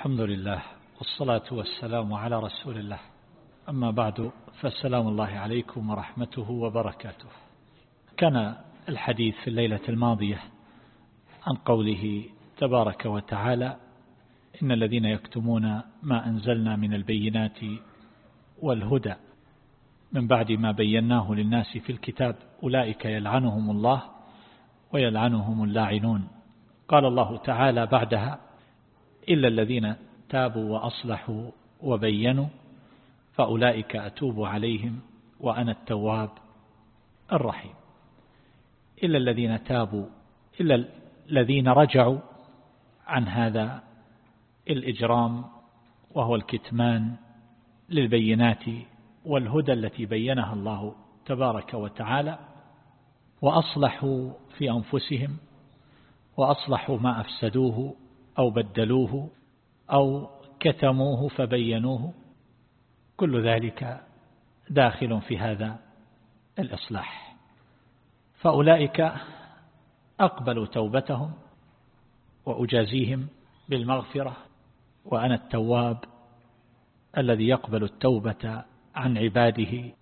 الحمد لله والصلاة والسلام على رسول الله. أما بعد فالسلام الله عليكم ورحمته وبركاته. كان الحديث في الليلة الماضية عن قوله تبارك وتعالى إن الذين يكتمون ما أنزلنا من البينات والهدى من بعد ما بيناه للناس في الكتاب أولئك يلعنهم الله ويلعنهم اللاعنون. قال الله تعالى بعدها إلا الذين تابوا وأصلحوا وبينوا فأولئك أتوب عليهم وأنا التواب الرحيم. إلا الذين تابوا إلا الذين رجعوا عن هذا الإجرام وهو الكتمان للبينات والهدى التي بينها الله تبارك وتعالى وأصلحوا في أنفسهم وأصلحوا ما أفسدوه أو بدلوه أو كتموه فبينوه كل ذلك داخل في هذا الإصلاح. فأولئك أقبلوا توبتهم وأجازيهم بالمغفرة وأنا التواب الذي يقبل التوبة عن عباده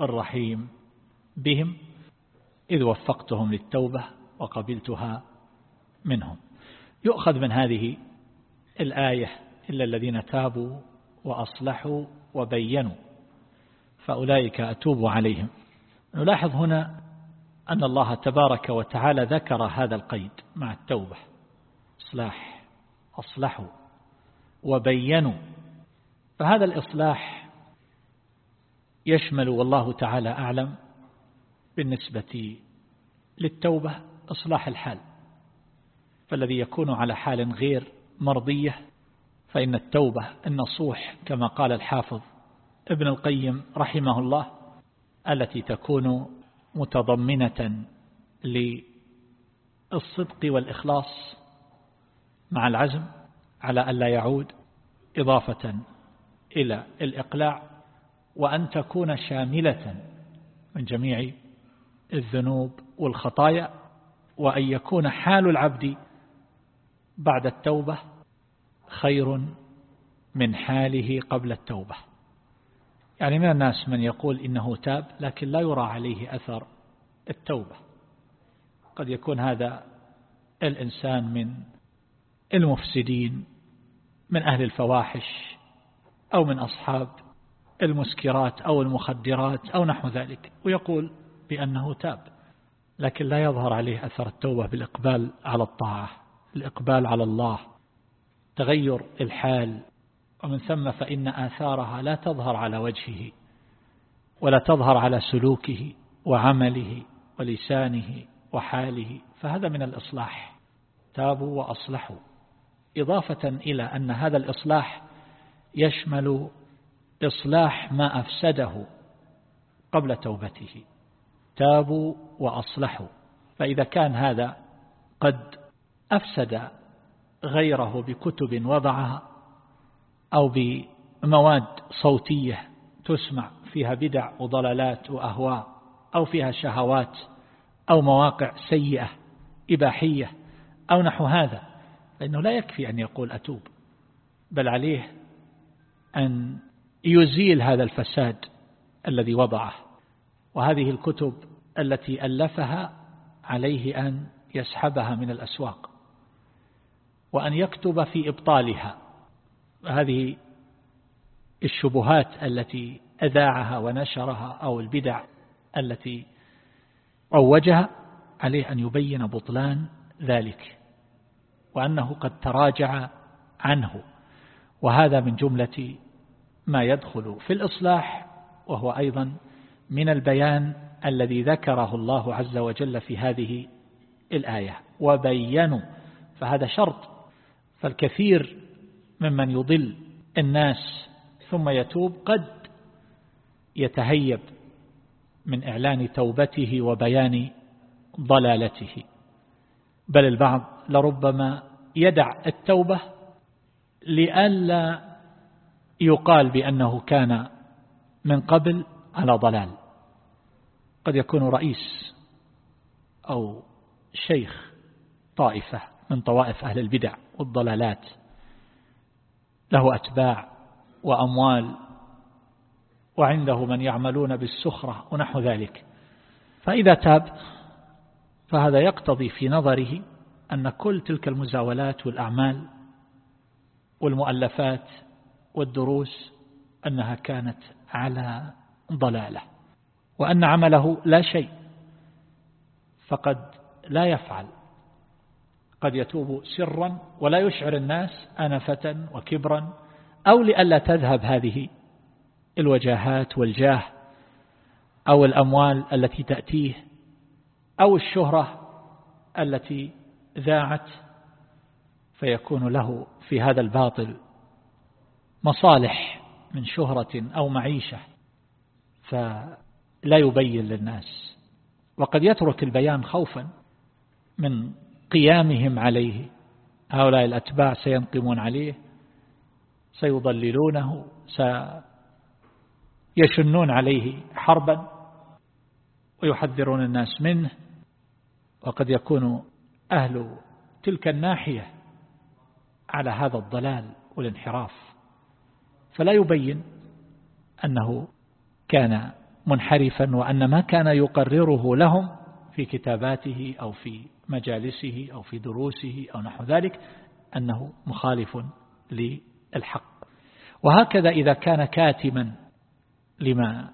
الرحيم بهم إذ وفقتهم للتوبة وقبلتها منهم. يؤخذ من هذه الآية إلا الذين تابوا وأصلحوا وبينوا فأولئك أتوب عليهم. نلاحظ هنا أن الله تبارك وتعالى ذكر هذا القيد مع التوبة. إصلاح أصلحوا وبينوا. فهذا الإصلاح يشمل والله تعالى أعلم بالنسبة للتوبة إصلاح الحال. فالذي يكون على حال غير مرضية فإن التوبة النصوح كما قال الحافظ ابن القيم رحمه الله التي تكون متضمنة للصدق والإخلاص مع العزم على ألا يعود إضافة إلى الإقلاع وأن تكون شاملة من جميع الذنوب والخطايا وأن يكون حال العبد بعد التوبة خير من حاله قبل التوبة. يعني من الناس من يقول إنه تاب لكن لا يرى عليه أثر التوبة. قد يكون هذا الإنسان من المفسدين من أهل الفواحش أو من أصحاب المسكرات أو المخدرات أو نحو ذلك ويقول بأنه تاب. لكن لا يظهر عليه أثر التوبة بالإقبال على الطاعة. الإقبال على الله تغير الحال. ومن ثم فإن آثارها لا تظهر على وجهه ولا تظهر على سلوكه وعمله ولسانه وحاله فهذا من الإصلاح. تابوا وأصلحوا. إضافة إلى أن هذا الإصلاح يشمل إصلاح ما أفسده قبل توبته. تابوا وأصلحوا. فإذا كان هذا قد أفسد غيره بكتب وضعها أو بمواد صوتية تسمع فيها بدع وضلالات وأهواء أو فيها شهوات أو مواقع سيئة إباحية أو نحو هذا فإنه لا يكفي أن يقول أتوب بل عليه أن يزيل هذا الفساد الذي وضعه. وهذه الكتب التي ألفها عليه أن يسحبها من الأسواق. وأن يكتب في إبطالها. هذه الشبهات التي أذاعها ونشرها أو البدع التي روجها عليه أن يبين بطلان ذلك وأنه قد تراجع عنه. وهذا من جملة ما يدخل في الإصلاح وهو أيضا من البيان الذي ذكره الله عز وجل في هذه الآية. وبينوا فهذا شرط فالكثير ممن يضل الناس ثم يتوب قد يتهيب من إعلان توبته وبيان ضلالته. بل البعض لربما يدع التوبة لئلا يقال بأنه كان من قبل على ضلال. قد يكون رئيس أو شيخ طائفة من طوائف أهل البدع. والضلالات له أتباع وأموال وعنده من يعملون بالسخرة ونحو ذلك. فإذا تاب فهذا يقتضي في نظره أن كل تلك المزاولات والأعمال والمؤلفات والدروس أنها كانت على ضلالة وأن عمله لا شيء فقد لا يفعل. قد يتوب سرا ولا يشعر الناس أنفة وكبرا أو لئلا تذهب هذه الوجاهات والجاه أو الأموال التي تأتيه أو الشهرة التي ذاعت فيكون له في هذا الباطل مصالح من شهرة أو معيشة فلا يبين للناس وقد يترك البيان خوفا من قيامهم عليه. هؤلاء الأتباع سينقمون عليه سيضللونه سيشنون عليه حربا ويحذرون الناس منه. وقد يكون أهل تلك الناحية على هذا الضلال والانحراف. فلا يبين أنه كان منحرفا وأن ما كان يقرره لهم في كتاباته أو في مجالسه أو في دروسه أو نحو ذلك أنه مخالف للحق. وهكذا إذا كان كاتما لما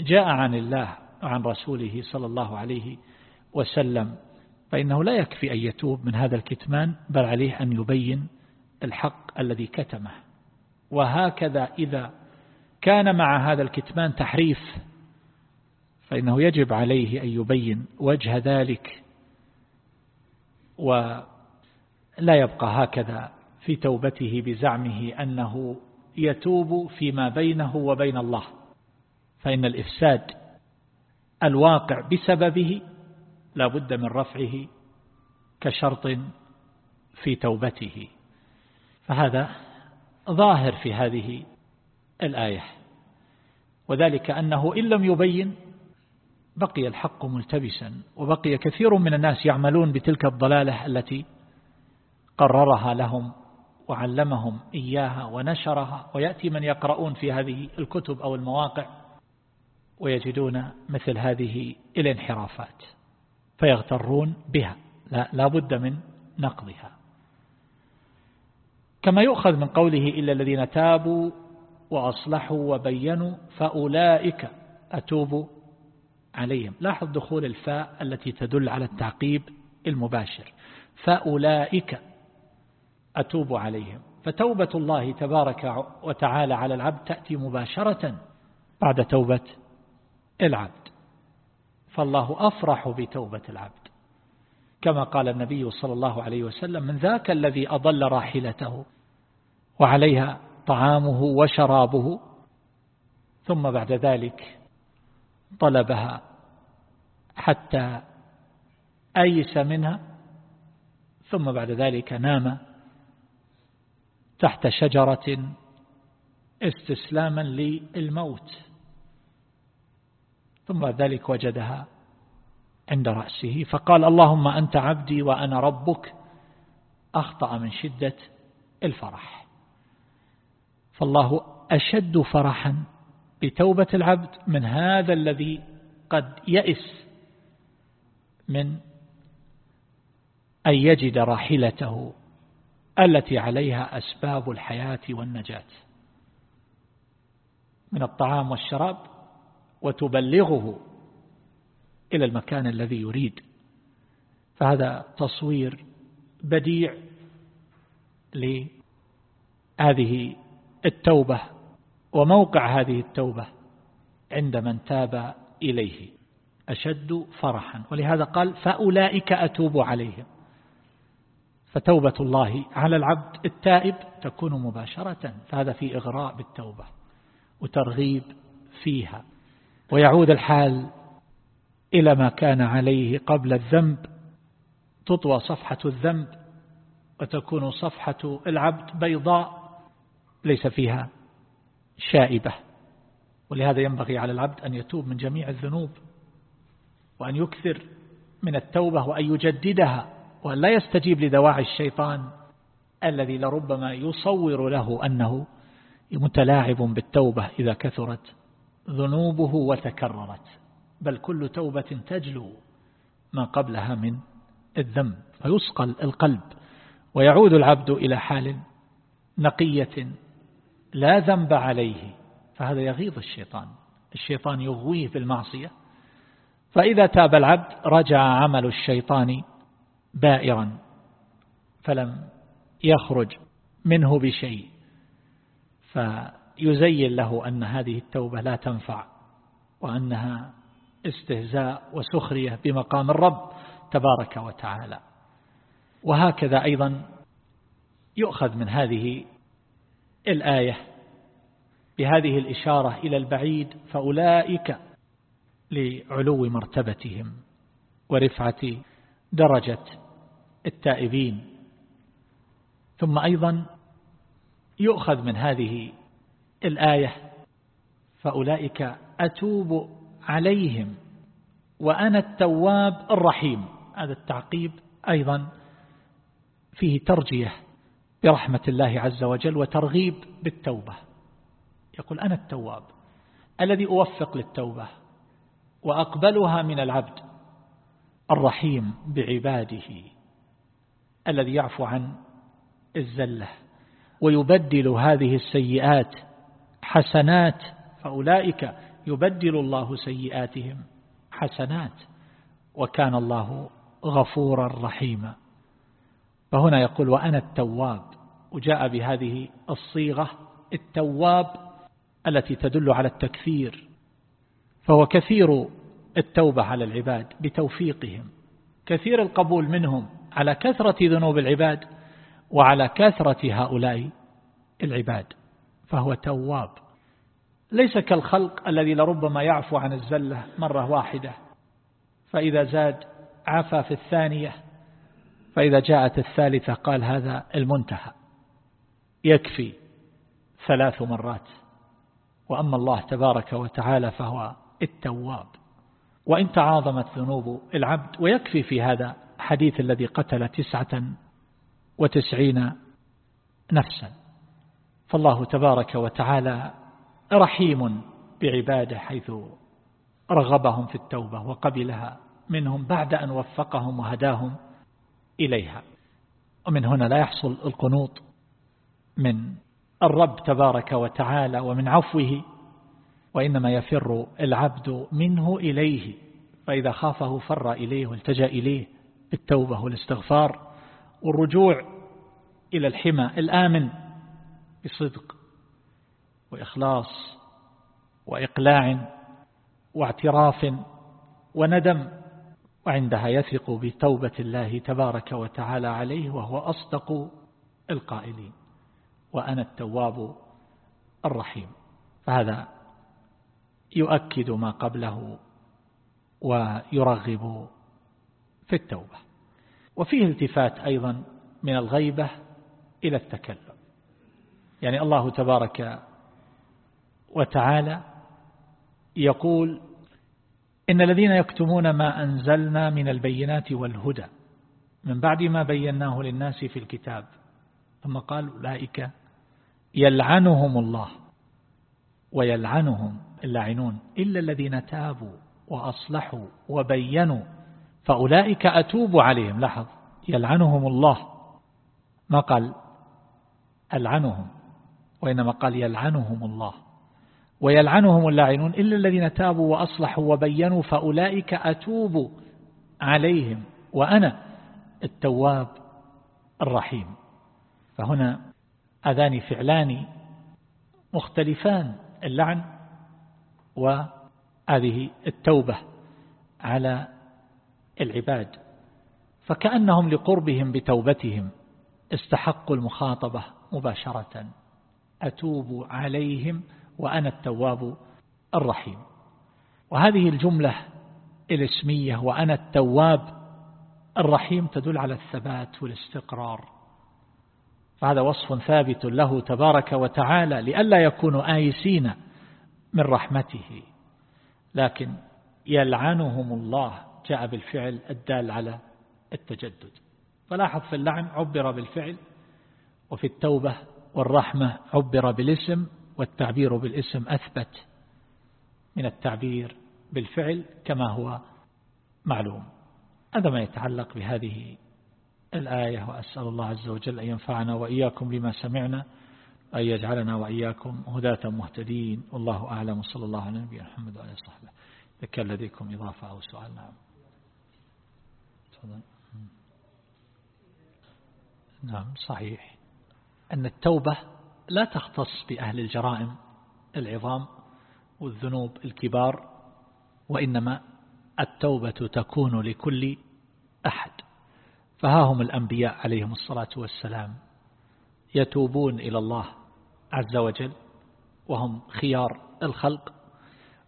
جاء عن الله وعن رسوله صلى الله عليه وسلم فإنه لا يكفي أن يتوب من هذا الكتمان بل عليه أن يبين الحق الذي كتمه. وهكذا إذا كان مع هذا الكتمان تحريف فإنه يجب عليه أن يبين وجه ذلك ولا يبقى هكذا في توبته بزعمه أنه يتوب فيما بينه وبين الله. فإن الإفساد الواقع بسببه لا بد من رفعه كشرط في توبته. فهذا ظاهر في هذه الآية. وذلك أنه إن لم يبين بقي الحق ملتبسا وبقي كثير من الناس يعملون بتلك الضلالة التي قررها لهم وعلمهم إياها ونشرها. ويأتي من يقرؤون في هذه الكتب أو المواقع ويجدون مثل هذه الانحرافات فيغترون بها لا, لا بد من نقضها. كما يؤخذ من قوله إلا الذين تابوا وأصلحوا وبينوا فأولئك أتوب عليهم. لاحظ دخول الفاء التي تدل على التعقيب المباشر. فأولئك أتوب عليهم. فتوبة الله تبارك وتعالى على العبد تأتي مباشرة بعد توبة العبد. فالله أفرح بتوبة العبد. كما قال النبي صلى الله عليه وسلم من ذاك الذي أضل راحلته وعليها طعامه وشرابه. ثم بعد ذلك طلبها حتى أيس منها ثم بعد ذلك نام تحت شجرة استسلاما للموت. ثم بعد ذلك وجدها عند رأسه فقال اللهم أنت عبدي وأنا ربك. أخطأ من شدة الفرح. فالله أشد فرحا بتوبة العبد من هذا الذي قد يئس من أن يجد راحلته التي عليها أسباب الحياة والنجاة. من الطعام والشراب وتبلغه إلى المكان الذي يريد. فهذا تصوير بديع لهذه التوبة وموقع هذه التوبة عند من تاب إليه أشد فرحا. ولهذا قال فأولئك أتوب عليهم. فتوبة الله على العبد التائب تكون مباشرة. فهذا في إغراء بالتوبة وترغيب فيها. ويعود الحال إلى ما كان عليه قبل الذنب. تطوى صفحة الذنب وتكون صفحة العبد بيضاء ليس فيها شائبة. ولهذا ينبغي على العبد أن يتوب من جميع الذنوب وأن يكثر من التوبة وأن يجددها وأن لا يستجيب لدواعي الشيطان الذي لربما يصور له أنه متلاعب بالتوبة إذا كثرت ذنوبه وتكررت. بل كل توبة تجلو ما قبلها من الذنب فيصقل القلب ويعود العبد إلى حال نقية لا ذنب عليه فهذا يغيظ الشيطان الشيطان يغويه بالمعصية فإذا تاب العبد رجع عمل الشيطان بائرا فلم يخرج منه بشيء. فيزين له أن هذه التوبة لا تنفع وأنها استهزاء وسخرية بمقام الرب تبارك وتعالى. وهكذا أيضا يؤخذ من هذه الآية بهذه الإشارة إلى البعيد فأولئك لعلو مرتبتهم ورفعة درجة التائبين. ثم أيضا يؤخذ من هذه الآية فأولئك أتوب عليهم وأنا التواب الرحيم. هذا التعقيب أيضا فيه ترجية برحمة الله عز وجل وترغيب بالتوبة. يقول أنا التواب الذي أوفق للتوبة وأقبلها من العبد الرحيم بعباده الذي يعفو عن الزلة ويبدل هذه السيئات حسنات فأولئك يبدل الله سيئاتهم حسنات وكان الله غفورا رحيما. فهنا يقول وأنا التواب وجاء بهذه الصيغة التواب التي تدل على التكثير فهو كثير التوبة على العباد بتوفيقهم كثير القبول منهم على كثرة ذنوب العباد وعلى كثرة هؤلاء العباد فهو تواب. ليس كالخلق الذي لربما يعفو عن الزلة مرة واحدة فإذا زاد عفى في الثانية فإذا جاءت الثالثة قال هذا المنتهى. يكفي ثلاث مرات. وأما الله تبارك وتعالى فهو التواب. وإن تعاظمت ذنوب العبد ويكفي في هذا حديث الذي قتل تسعة وتسعين نفسا. فالله تبارك وتعالى رحيم بعباده حيث رغبهم في التوبة وقبلها منهم بعد أن وفقهم وهداهم إليها. ومن هنا لا يحصل القنوط من الرب تبارك وتعالى ومن عفوه وإنما يفر العبد منه إليه فإذا خافه فر إليه والتجأ إليه بالتوبة والاستغفار والرجوع إلى الحمى الآمن بصدق وإخلاص وإقلاع واعتراف وندم وعندها يثق بتوبة الله تبارك وتعالى عليه وهو أصدق القائلين وأنا التواب الرحيم. فهذا يؤكد ما قبله ويرغب في التوبة. وفيه التفات أيضا من الغيبة إلى التكلم. يعني الله تبارك وتعالى يقول إن الذين يكتمون ما أنزلنا من البينات والهدى من بعد ما بيناه للناس في الكتاب ثم قال أولئك يلعنهم الله ويلعنهم اللاعنون إلا الذين تابوا وأصلحوا وبينوا فأولئك أتوب عليهم. لاحظ يلعنهم الله. ما قال؟ ألعنهم. وإنما قال يلعنهم الله. ويلعنهم اللاعنون إلا الذين تابوا وأصلحوا وبينوا فأولئك أتوب عليهم وأنا التواب الرحيم. فهنا أذان فعلان مختلفان اللعن وهذه التوبة على العباد. فكأنهم لقربهم بتوبتهم استحقوا المخاطبة مباشرة. أتوب عليهم وأنا التواب الرحيم. وهذه الجملة الاسمية وأنا التواب الرحيم تدل على الثبات والاستقرار. فهذا وصف ثابت له تبارك وتعالى لئلا يكونوا آيسين من رحمته. لكن يلعنهم الله جاء بالفعل الدال على التجدد. فلاحظ في اللعن عبر بالفعل وفي التوبة والرحمة عبر بالاسم والتعبير بالاسم أثبت من التعبير بالفعل كما هو معلوم. هذا ما يتعلق بهذه الآية وأسأل الله عز وجل أن ينفعنا وإياكم لما سمعنا أن يجعلنا وإياكم هداة مهتدين. والله أعلم. صلى الله على نبينا محمد وعلى صحبه كان لديكم إضافة أو سؤال. نعم. نعم صحيح. أن التوبة لا تختص بأهل الجرائم العظام والذنوب الكبار وإنما التوبة تكون لكل أحد. فها هم الأنبياء عليهم الصلاة والسلام. يتوبون إلى الله عز وجل وهم خيار الخلق.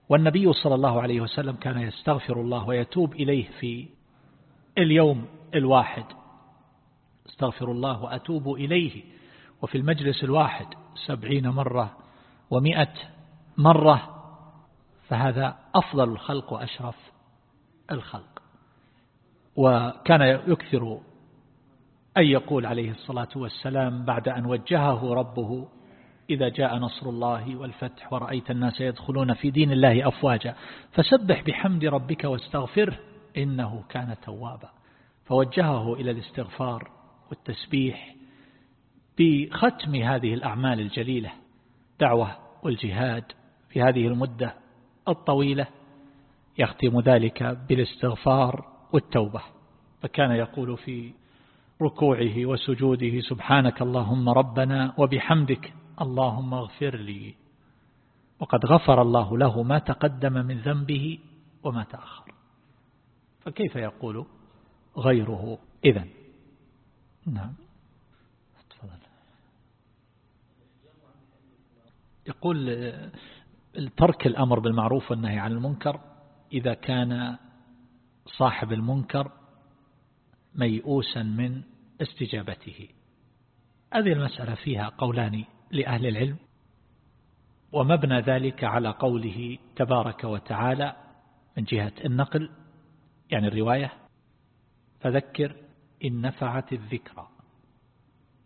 والنبي صلى الله عليه وسلم كان يستغفر الله ويتوب إليه في اليوم الواحد. استغفر الله وأتوب إليه. وفي المجلس الواحد سبعين مرة ومئة مرة فهذا أفضل الخلق وأشرف الخلق. وكان يكثر أن يقول عليه الصلاة والسلام بعد أن وجهه ربه إذا جاء نصر الله والفتح ورأيت الناس يدخلون في دين الله أفواجا فسبح بحمد ربك واستغفره إنه كان توابا. فوجهه إلى الاستغفار والتسبيح بختم هذه الأعمال الجليلة. دعوة والجهاد في هذه المدة الطويلة يختم ذلك بالاستغفار والتوبة. فكان يقول في ركوعه وسجوده سبحانك اللهم ربنا وبحمدك اللهم اغفر لي. وقد غفر الله له ما تقدم من ذنبه وما تأخر. فكيف يقول غيره إذن؟ نعم. يقول ترك الأمر بالمعروف والنهي عن المنكر إذا كان صاحب المنكر ميؤوسا من استجابته. هذه المسألة فيها قولان لأهل العلم ومبنى ذلك على قوله تبارك وتعالى من جهة النقل يعني الرواية فذكر إن نفعت الذكرى.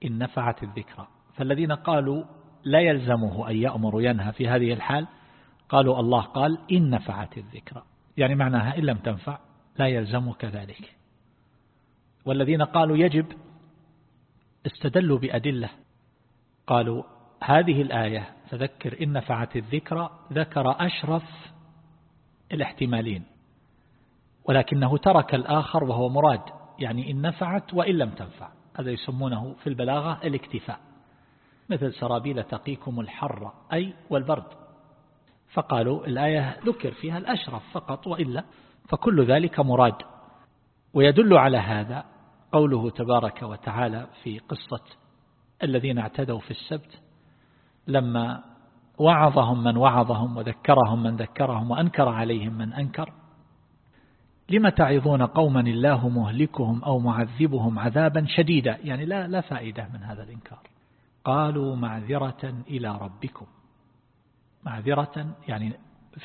إن نفعت الذكرى. فالذين قالوا لا يلزمه أن يأمر وينهى في هذه الحال. قالوا الله قال إن نفعت الذكرى. يعني معناها إن لم تنفع لا يلزمك ذلك والذين قالوا يجب استدلوا بأدلة. قالوا هذه الآية تذكر إن نفعت الذكرى ذكر أشرف الاحتمالين ولكنه ترك الآخر وهو مراد يعني إن نفعت وإن لم تنفع. هذا يسمونه في البلاغة الاكتفاء. مثل سرابيل تقيكم الحر أي والبرد. فقالوا الآية ذكر فيها الأشرف فقط وإلا فكل ذلك مراد. ويدل على هذا قوله تبارك وتعالى في قصة الذين اعتدوا في السبت لما وعظهم من وعظهم وذكرهم من ذكرهم وأنكر عليهم من أنكر. لم تعظون قوما الله مهلكهم أو معذبهم عذابا شديدا يعني لا, لا فائدة من هذا الإنكار. قالوا معذرة إلى ربكم. معذرة يعني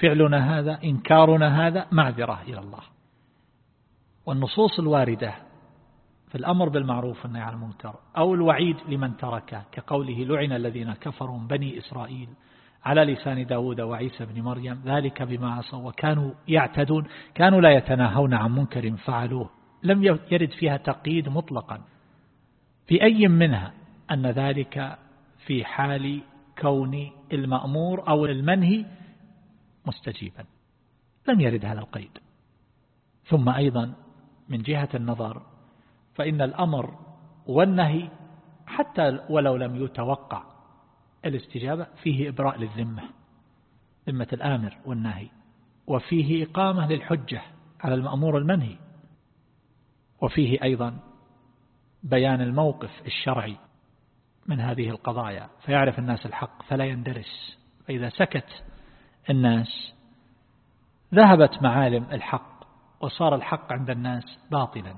فعلنا هذا إنكارنا هذا معذرة إلى الله. والنصوص الواردة في الأمر بالمعروف والنهي عن المنكر أو الوعيد لمن تركه كقوله لعن الذين كفروا بني إسرائيل على لسان داود وعيسى بن مريم ذلك بما عصوا وكانوا يعتدون كانوا لا يتناهون عن منكر فعلوه. لم يرد فيها تقييد مطلقا. في أي منها أن ذلك في حال كون المأمور أو المنهي مستجيبا. لم يرد هذا القيد. ثم أيضا من جهة النظر فإن الأمر والنهي حتى ولو لم يتوقع الاستجابة فيه إبراء للذمة ذمة الآمر والنهي وفيه إقامة للحجة على المأمور المنهي وفيه أيضا بيان الموقف الشرعي من هذه القضايا فيعرف الناس الحق فلا يندرس. فإذا سكت الناس ذهبت معالم الحق وصار الحق عند الناس باطلا.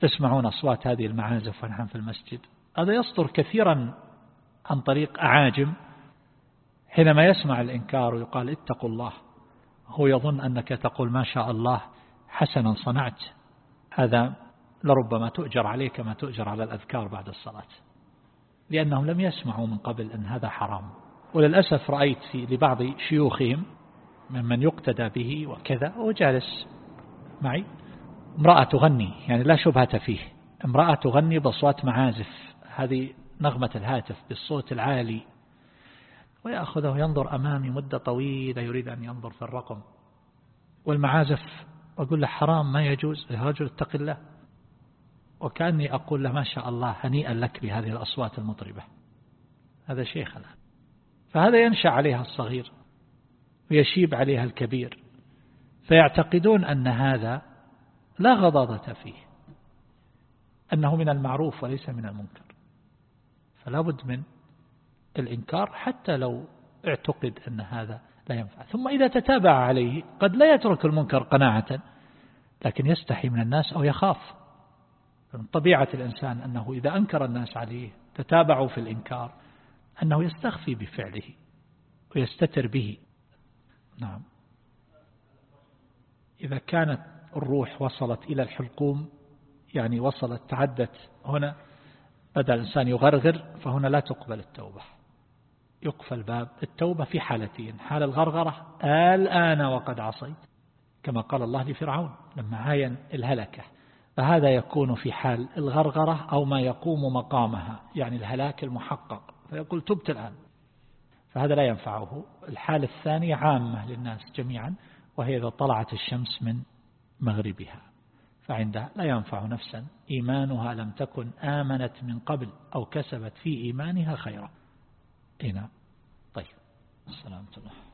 تسمعون أصوات هذه المعازف ونحن في المسجد. هذا يصدر كثيرا عن طريق أعاجم حينما يسمع الإنكار ويقال اتقوا الله هو يظن أنك تقول ما شاء الله حسنا صنعت. هذا لربما تؤجر عليك ما تؤجر على الأذكار بعد الصلاة. لأنهم لم يسمعوا من قبل أن هذا حرام. وللأسف رأيت في لبعض شيوخهم ممن يقتدى به وكذا وجالس معي. امرأة تغني يعني لا شبهة فيه. امرأة تغني بأصوات معازف. هذه نغمة الهاتف بالصوت العالي. ويأخذه ينظر أمامي مدة طويلة يريد أن ينظر في الرقم. والمعازف وأقول له حرام ما يجوز. يا رجل اتق الله. وكأني أقول له ما شاء الله هنيئا لك بهذه الأصوات المطربة. هذا شيخ الآن. فهذا ينشأ عليها الصغير ويشيب عليها الكبير. فيعتقدون أن هذا لا غضاضة فيه أنه من المعروف وليس من المنكر. فلا بد من الإنكار حتى لو اعتقد أن هذا لا ينفع. ثم إذا تتابع عليه قد لا يترك المنكر قناعة لكن يستحي من الناس أو يخاف. طبيعة الإنسان أنه إذا أنكر الناس عليه تتابعوا في الإنكار أنه يستخفي بفعله ويستتر به. نعم. إذا كانت الروح وصلت إلى الحلقوم يعني وصلت تعدت هنا بدأ الإنسان يغرغر فهنا لا تقبل التوبة. يقفل باب التوبة في حالتين حال الغرغرة الآن وقد عصيت كما قال الله لفرعون لما عاين الهلكة. فهذا يكون في حال الغرغرة أو ما يقوم مقامها يعني الهلاك المحقق. فيقول تبت الآن. فهذا لا ينفعه. الحالة الثانية عامة للناس جميعا وهي إذا طلعت الشمس من مغربها. فعندها لا ينفع نفسا. إيمانها لم تكن آمنت من قبل أو كسبت في إيمانها خيرا. هنا طيب. السلام عليكم